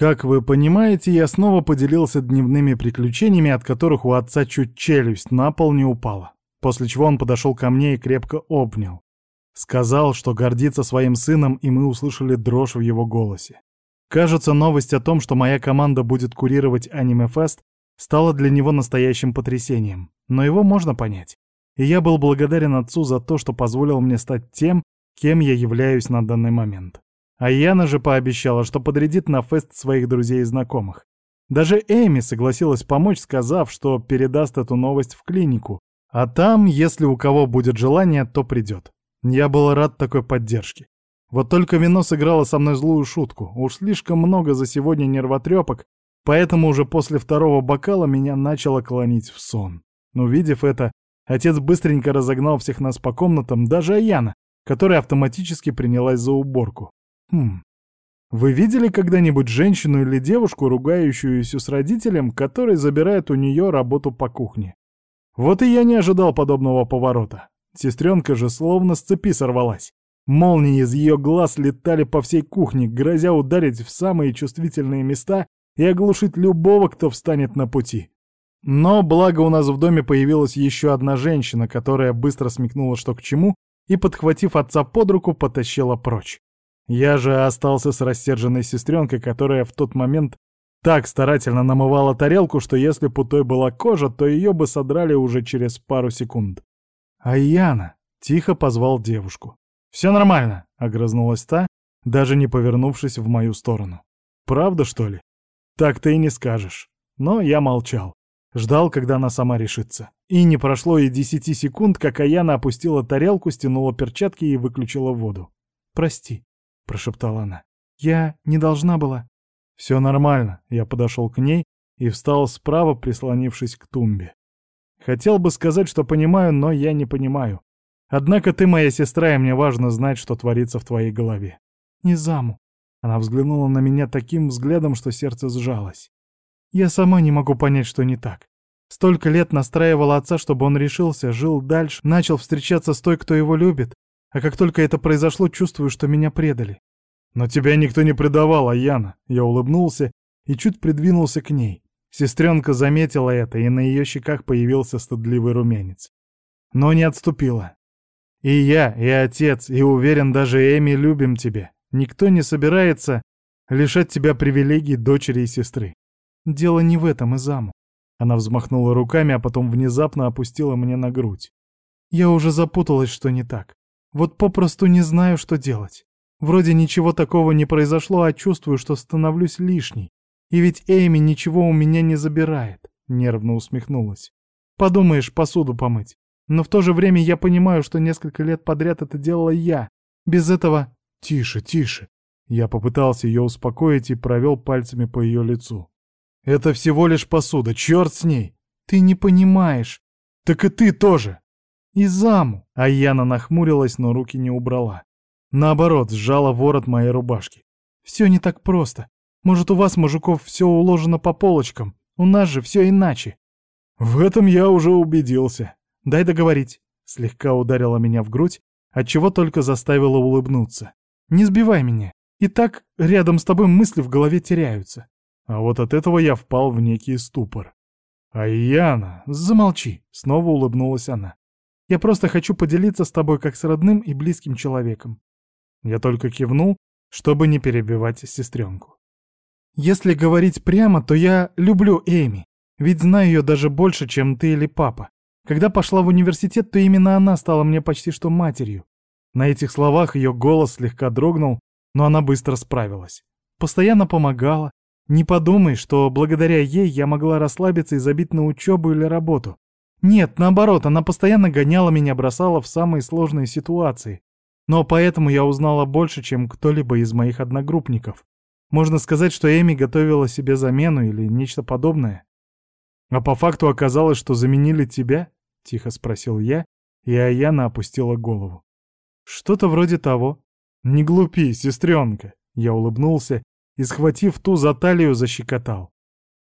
Как вы понимаете, я снова поделился дневными приключениями, от которых у отца чуть челюсть на пол не упала. После чего он подошел ко мне и крепко обнял. Сказал, что гордится своим сыном, и мы услышали дрожь в его голосе. Кажется, новость о том, что моя команда будет курировать аниме-фест, стала для него настоящим потрясением. Но его можно понять. И я был благодарен отцу за то, что позволил мне стать тем, кем я являюсь на данный момент. А Яна же пообещала, что подрядит на фест своих друзей и знакомых. Даже Эми согласилась помочь, сказав, что передаст эту новость в клинику. А там, если у кого будет желание, то придет. Я был рад такой поддержке. Вот только вино сыграло со мной злую шутку. Уж слишком много за сегодня нервотрепок, поэтому уже после второго бокала меня начало клонить в сон. Но увидев это, отец быстренько разогнал всех нас по комнатам, даже Аяна, которая автоматически принялась за уборку. Хм. Вы видели когда-нибудь женщину или девушку, ругающуюся с родителем, который забирает у нее работу по кухне? Вот и я не ожидал подобного поворота. Сестренка же словно с цепи сорвалась. Молнии из ее глаз летали по всей кухне, грозя ударить в самые чувствительные места и оглушить любого, кто встанет на пути. Но благо у нас в доме появилась еще одна женщина, которая быстро смекнула, что к чему, и, подхватив отца под руку, потащила прочь. Я же остался с рассерженной сестренкой, которая в тот момент так старательно намывала тарелку, что если бы той была кожа, то ее бы содрали уже через пару секунд. А Яна тихо позвал девушку. «Все нормально», — огрызнулась та, даже не повернувшись в мою сторону. «Правда, что ли?» «Так ты и не скажешь». Но я молчал. Ждал, когда она сама решится. И не прошло и десяти секунд, как Аяна опустила тарелку, стянула перчатки и выключила воду. «Прости», прошептала она. «Я не должна была...» «Все нормально», — я подошел к ней и встал справа, прислонившись к тумбе. Хотел бы сказать, что понимаю, но я не понимаю. Однако ты моя сестра, и мне важно знать, что творится в твоей голове. Не заму. Она взглянула на меня таким взглядом, что сердце сжалось. Я сама не могу понять, что не так. Столько лет настраивала отца, чтобы он решился, жил дальше, начал встречаться с той, кто его любит, а как только это произошло, чувствую, что меня предали. Но тебя никто не предавал, Аяна. Я улыбнулся и чуть придвинулся к ней. Сестренка заметила это, и на ее щеках появился стыдливый румянец. Но не отступила. И я, и отец, и уверен, даже Эми любим тебя. Никто не собирается лишать тебя привилегий дочери и сестры. Дело не в этом, Изаму. Она взмахнула руками, а потом внезапно опустила мне на грудь. Я уже запуталась, что не так. Вот попросту не знаю, что делать. Вроде ничего такого не произошло, а чувствую, что становлюсь лишней. И ведь Эйми ничего у меня не забирает, нервно усмехнулась. Подумаешь, посуду помыть. Но в то же время я понимаю, что несколько лет подряд это делала я. Без этого... Тише, тише. Я попытался ее успокоить и провел пальцами по ее лицу. Это всего лишь посуда, черт с ней. Ты не понимаешь. Так и ты тоже. И заму. А Яна нахмурилась, но руки не убрала. Наоборот, сжала ворот моей рубашки. Все не так просто. Может, у вас, мужиков, все уложено по полочкам. У нас же все иначе. В этом я уже убедился. Дай договорить. Слегка ударила меня в грудь, отчего только заставила улыбнуться. Не сбивай меня. И так рядом с тобой мысли в голове теряются. А вот от этого я впал в некий ступор. «Аяна, замолчи!» — снова улыбнулась она. Я просто хочу поделиться с тобой как с родным и близким человеком. Я только кивнул, чтобы не перебивать сестренку. Если говорить прямо, то я люблю Эми, ведь знаю ее даже больше, чем ты или папа. Когда пошла в университет, то именно она стала мне почти что матерью. На этих словах ее голос слегка дрогнул, но она быстро справилась. Постоянно помогала. Не подумай, что благодаря ей я могла расслабиться и забить на учебу или работу. Нет, наоборот, она постоянно гоняла меня, бросала в самые сложные ситуации. Но поэтому я узнала больше, чем кто-либо из моих одногруппников. Можно сказать, что Эми готовила себе замену или нечто подобное. А по факту оказалось, что заменили тебя? Тихо спросил я, и Аяна опустила голову. Что-то вроде того. Не глупи, сестренка. Я улыбнулся и, схватив ту за талию, защекотал.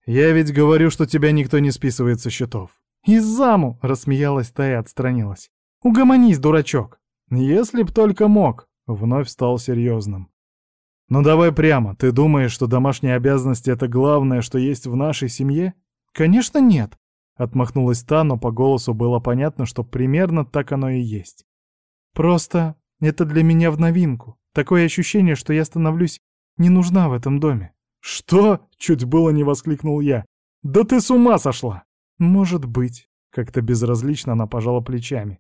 Я ведь говорю, что тебя никто не списывает со счетов. «Из заму!» — рассмеялась та и отстранилась. «Угомонись, дурачок!» «Если б только мог!» — вновь стал серьезным. «Ну давай прямо, ты думаешь, что домашние обязанности — это главное, что есть в нашей семье?» «Конечно нет», — отмахнулась та, но по голосу было понятно, что примерно так оно и есть. «Просто это для меня в новинку. Такое ощущение, что я становлюсь не нужна в этом доме». «Что?» — чуть было не воскликнул я. «Да ты с ума сошла!» «Может быть», — как-то безразлично она пожала плечами.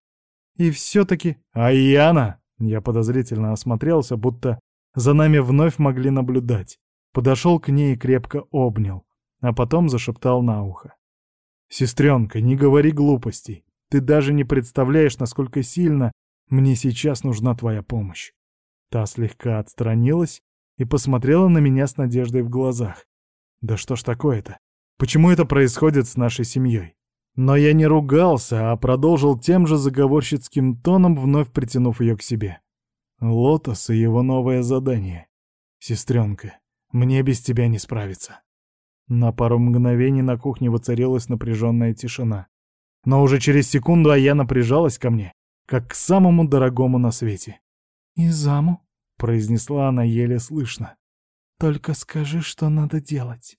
«И все-таки...» «А Яна?» — я подозрительно осмотрелся, будто за нами вновь могли наблюдать. Подошел к ней и крепко обнял, а потом зашептал на ухо. «Сестренка, не говори глупостей. Ты даже не представляешь, насколько сильно мне сейчас нужна твоя помощь». Та слегка отстранилась и посмотрела на меня с надеждой в глазах. «Да что ж такое-то? Почему это происходит с нашей семьей?» Но я не ругался, а продолжил тем же заговорщицким тоном, вновь притянув ее к себе. Лотос и его новое задание. Сестренка, мне без тебя не справиться. На пару мгновений на кухне воцарилась напряженная тишина. Но уже через секунду Аяна прижалась ко мне, как к самому дорогому на свете. «Изаму?» — произнесла она еле слышно. «Только скажи, что надо делать».